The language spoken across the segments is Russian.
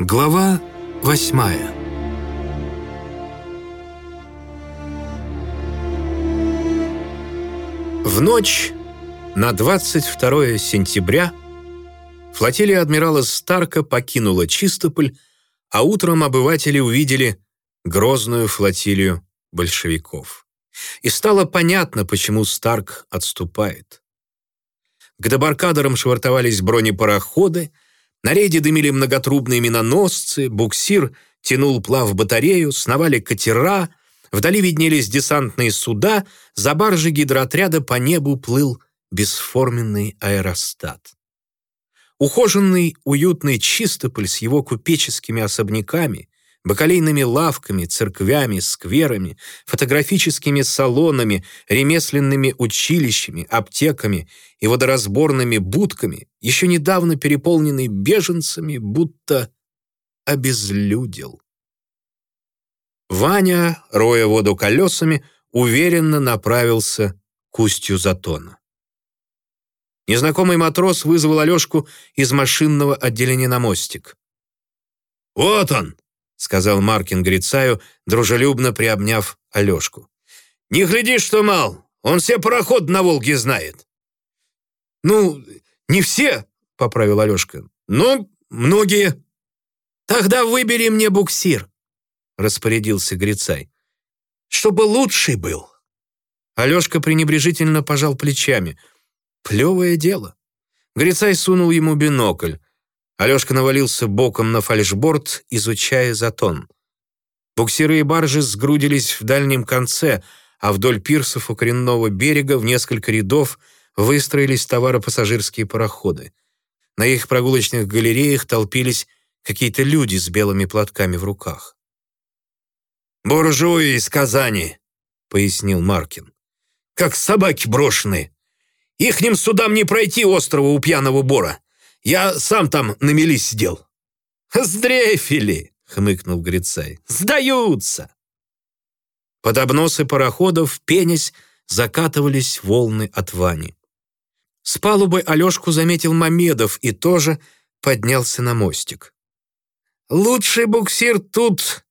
Глава восьмая В ночь на 22 сентября флотилия адмирала Старка покинула Чистополь, а утром обыватели увидели грозную флотилию большевиков. И стало понятно, почему Старк отступает. К дебаркадерам швартовались бронепароходы, на рейде дымили многотрубные миноносцы, буксир тянул плав батарею, сновали катера, вдали виднелись десантные суда, за баржей гидроотряда по небу плыл бесформенный аэростат. Ухоженный, уютный Чистополь с его купеческими особняками, бакалейными лавками, церквями, скверами, фотографическими салонами, ремесленными училищами, аптеками и водоразборными будками, еще недавно переполненный беженцами, будто обезлюдил. Ваня, роя воду колесами, уверенно направился к устью затона. Незнакомый матрос вызвал Алешку из машинного отделения на мостик. «Вот он!» — сказал Маркин Грицаю, дружелюбно приобняв Алешку. «Не гляди, что мал, он все пароход на Волге знает». «Ну, не все», — поправил Алешка, — «но многие». «Тогда выбери мне буксир», — распорядился Грицай. «Чтобы лучший был». Алешка пренебрежительно пожал плечами. «Плевое дело». Грицай сунул ему бинокль. Алешка навалился боком на фальшборд, изучая затон. Буксиры и баржи сгрудились в дальнем конце, а вдоль пирсов у коренного берега в несколько рядов выстроились товаропассажирские пароходы. На их прогулочных галереях толпились какие-то люди с белыми платками в руках. «Буржуи из Казани», — пояснил Маркин. «Как собаки брошенные. Ихним судам не пройти острова у пьяного бора. Я сам там на мели сидел». «Сдрейфили!» — хмыкнул Грицай. «Сдаются!» Под обносы пароходов, пенясь, закатывались волны от Вани. С палубы Алешку заметил Мамедов и тоже поднялся на мостик. «Лучший буксир тут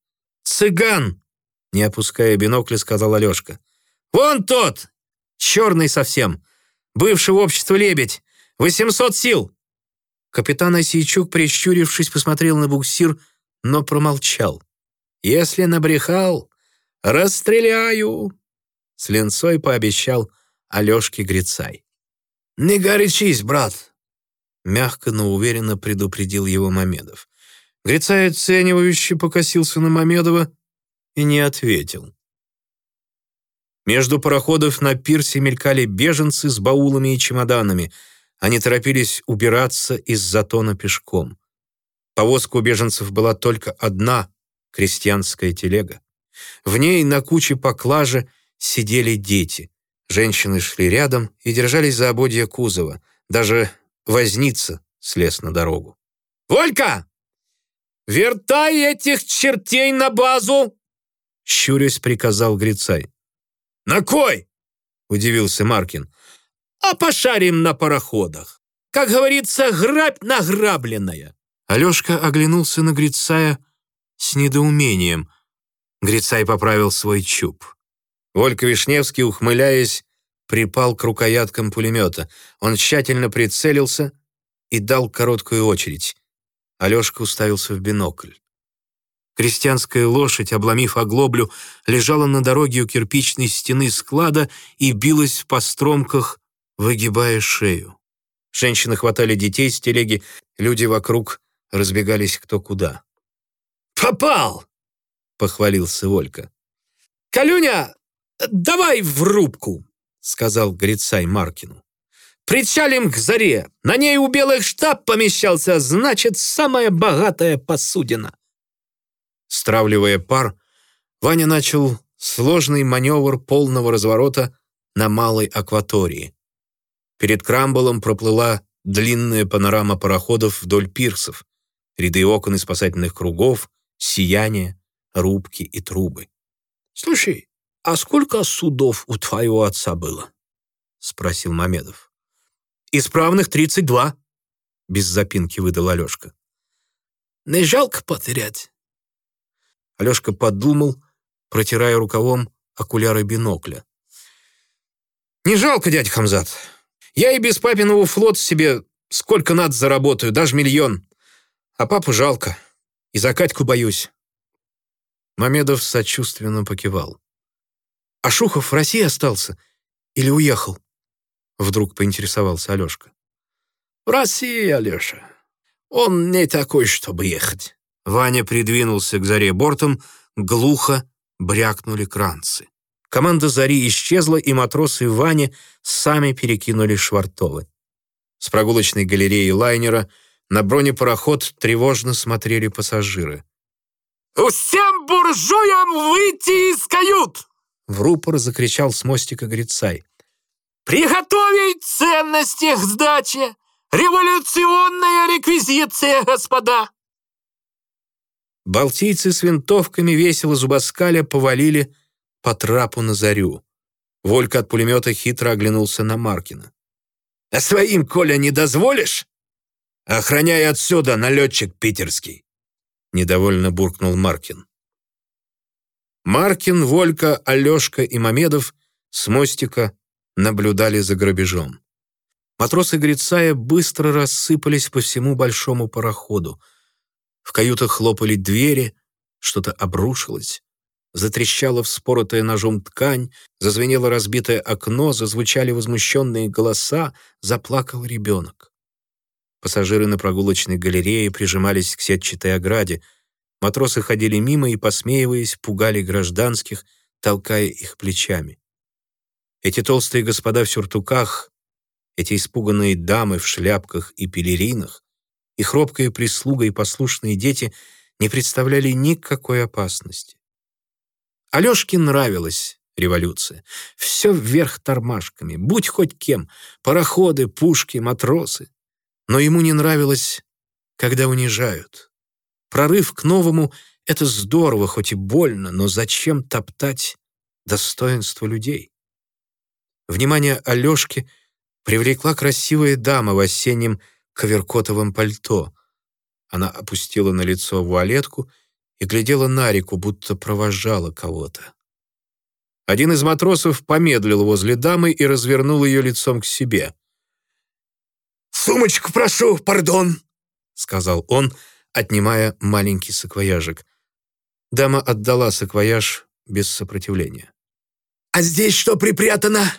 цыган!» Не опуская бинокля, сказал Алешка. «Вон тот! Черный совсем! Бывший в обществе лебедь! Восемьсот сил! Капитан Осейчук, прищурившись, посмотрел на буксир, но промолчал. «Если набрехал, расстреляю!» С линцой пообещал Алешке Грицай. «Не горячись, брат!» Мягко, но уверенно предупредил его Мамедов. Грицай оценивающе покосился на Мамедова и не ответил. Между пароходов на пирсе мелькали беженцы с баулами и чемоданами — они торопились убираться из затона пешком. Повозка у беженцев была только одна крестьянская телега. В ней на куче поклажи сидели дети. Женщины шли рядом и держались за ободья кузова. Даже возница слез на дорогу. «Волька! Вертай этих чертей на базу!» Щурясь приказал Грицай. «На кой?» — удивился Маркин а пошарим на пароходах. Как говорится, грабь награбленная». Алешка оглянулся на Грицая с недоумением. Грицай поправил свой чуб. Волька Вишневский, ухмыляясь, припал к рукояткам пулемета. Он тщательно прицелился и дал короткую очередь. Алешка уставился в бинокль. Крестьянская лошадь, обломив оглоблю, лежала на дороге у кирпичной стены склада и билась в постромках выгибая шею. Женщины хватали детей с телеги, люди вокруг разбегались кто куда. «Попал!» — похвалился Олька. «Калюня, давай в рубку!» — сказал Грицай Маркину. «Причалим к заре. На ней у белых штаб помещался, значит, самая богатая посудина». Стравливая пар, Ваня начал сложный маневр полного разворота на малой акватории. Перед Крамболом проплыла длинная панорама пароходов вдоль пирсов, ряды окон и спасательных кругов, сияние, рубки и трубы. «Слушай, а сколько судов у твоего отца было?» — спросил Мамедов. «Исправных тридцать два», — без запинки выдал Алешка. Не жалко потерять?» Алешка подумал, протирая рукавом окуляры бинокля. «Не жалко, дядя Хамзат. Я и без папиного флота себе сколько надо заработаю, даже миллион. А папу жалко. И за Катьку боюсь». Мамедов сочувственно покивал. «А Шухов в России остался? Или уехал?» Вдруг поинтересовался Алешка. «В России, Алеша. Он не такой, чтобы ехать». Ваня придвинулся к заре бортом, глухо брякнули кранцы. Команда «Зари» исчезла, и матросы Вани сами перекинули швартовы. С прогулочной галереи лайнера на бронепароход тревожно смотрели пассажиры. «Всем буржуям выйти из кают!» В рупор закричал с мостика Грицай. «Приготовить ценности к сдаче! Революционная реквизиция, господа!» Балтийцы с винтовками весело зубоскаля повалили по трапу на зарю. Волька от пулемета хитро оглянулся на Маркина. «А своим, Коля, не дозволишь? Охраняй отсюда, налетчик питерский!» Недовольно буркнул Маркин. Маркин, Волька, Алешка и Мамедов с мостика наблюдали за грабежом. Матросы Грицая быстро рассыпались по всему большому пароходу. В каютах хлопали двери, что-то обрушилось. Затрещала вспоротая ножом ткань, зазвенело разбитое окно, зазвучали возмущенные голоса, заплакал ребенок. Пассажиры на прогулочной галерее прижимались к сетчатой ограде. Матросы ходили мимо и, посмеиваясь, пугали гражданских, толкая их плечами. Эти толстые господа в сюртуках, эти испуганные дамы в шляпках и пелеринах, их робкая прислуга и послушные дети не представляли никакой опасности. Алешке нравилась революция. Все вверх тормашками, будь хоть кем, пароходы, пушки, матросы. Но ему не нравилось, когда унижают. Прорыв к новому — это здорово, хоть и больно, но зачем топтать достоинство людей? Внимание Алешки привлекла красивая дама в осеннем коверкотовом пальто. Она опустила на лицо вуалетку и глядела на реку, будто провожала кого-то. Один из матросов помедлил возле дамы и развернул ее лицом к себе. «Сумочку прошу, пардон», — сказал он, отнимая маленький саквояжик. Дама отдала саквояж без сопротивления. «А здесь что припрятано?»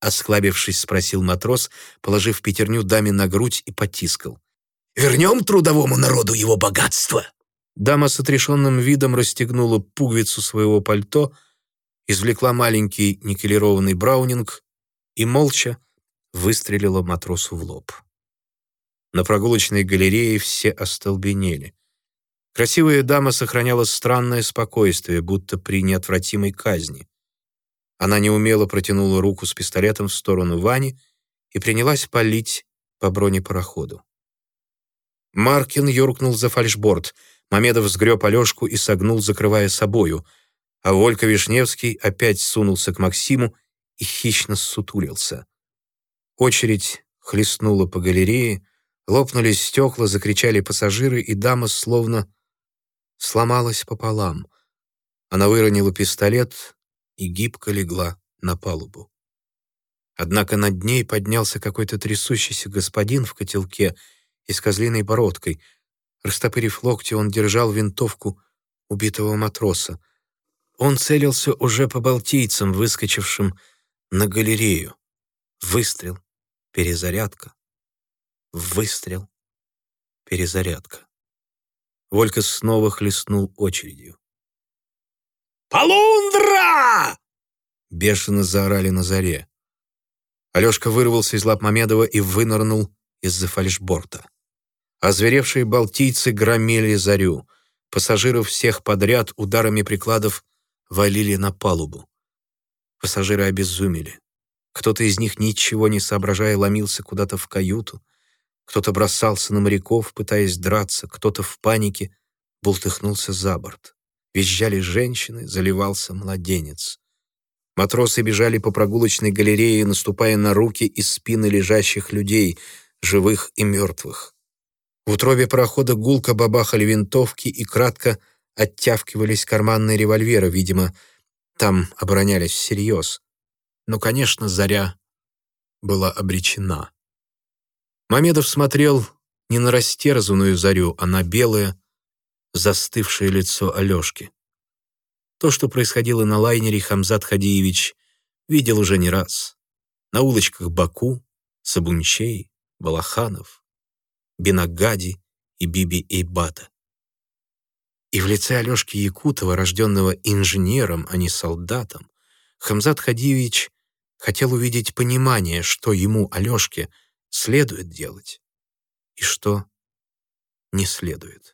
Осклабившись, спросил матрос, положив пятерню даме на грудь и потискал. «Вернем трудовому народу его богатство!» Дама с отрешенным видом расстегнула пуговицу своего пальто, извлекла маленький никелированный браунинг и молча выстрелила матросу в лоб. На прогулочной галерее все остолбенели. Красивая дама сохраняла странное спокойствие, будто при неотвратимой казни. Она неумело протянула руку с пистолетом в сторону Вани и принялась палить по бронепароходу. Маркин юркнул за фальшборд. Мамедов сгреб Алешку и согнул, закрывая собою, а Волька Вишневский опять сунулся к Максиму и хищно сутулился. Очередь хлестнула по галерее, лопнули стекла, закричали пассажиры, и дама словно сломалась пополам. Она выронила пистолет, и гибко легла на палубу. Однако над ней поднялся какой-то трясущийся господин в котелке и с козлиной бородкой. Растопырив локти, он держал винтовку убитого матроса. Он целился уже по балтийцам, выскочившим на галерею. Выстрел, перезарядка, выстрел, перезарядка. Волька снова хлестнул очередью. «Полундра!» Бешено заорали на заре. Алешка вырвался из лап Мамедова и вынырнул из-за фальшборта. Озверевшие балтийцы громили зарю. Пассажиров всех подряд ударами прикладов валили на палубу. Пассажиры обезумели. Кто-то из них, ничего не соображая, ломился куда-то в каюту. Кто-то бросался на моряков, пытаясь драться, кто-то в панике бултыхнулся за борт. Визжали женщины, заливался младенец. Матросы бежали по прогулочной галерее, наступая на руки и спины лежащих людей, живых и мертвых. В утробе парохода гулко бабахали винтовки и кратко оттявкивались карманные револьверы, видимо, там оборонялись всерьез. Но, конечно, заря была обречена. Мамедов смотрел не на растерзанную зарю, а на белое, застывшее лицо Алешки. То, что происходило на лайнере, Хамзат Хадиевич видел уже не раз. На улочках Баку, Сабунчей, Балаханов, Бенагади и Биби Эйбата. И в лице Алешки Якутова, рожденного инженером, а не солдатом, Хамзат Хадиевич хотел увидеть понимание, что ему, Алешке, следует делать и что не следует.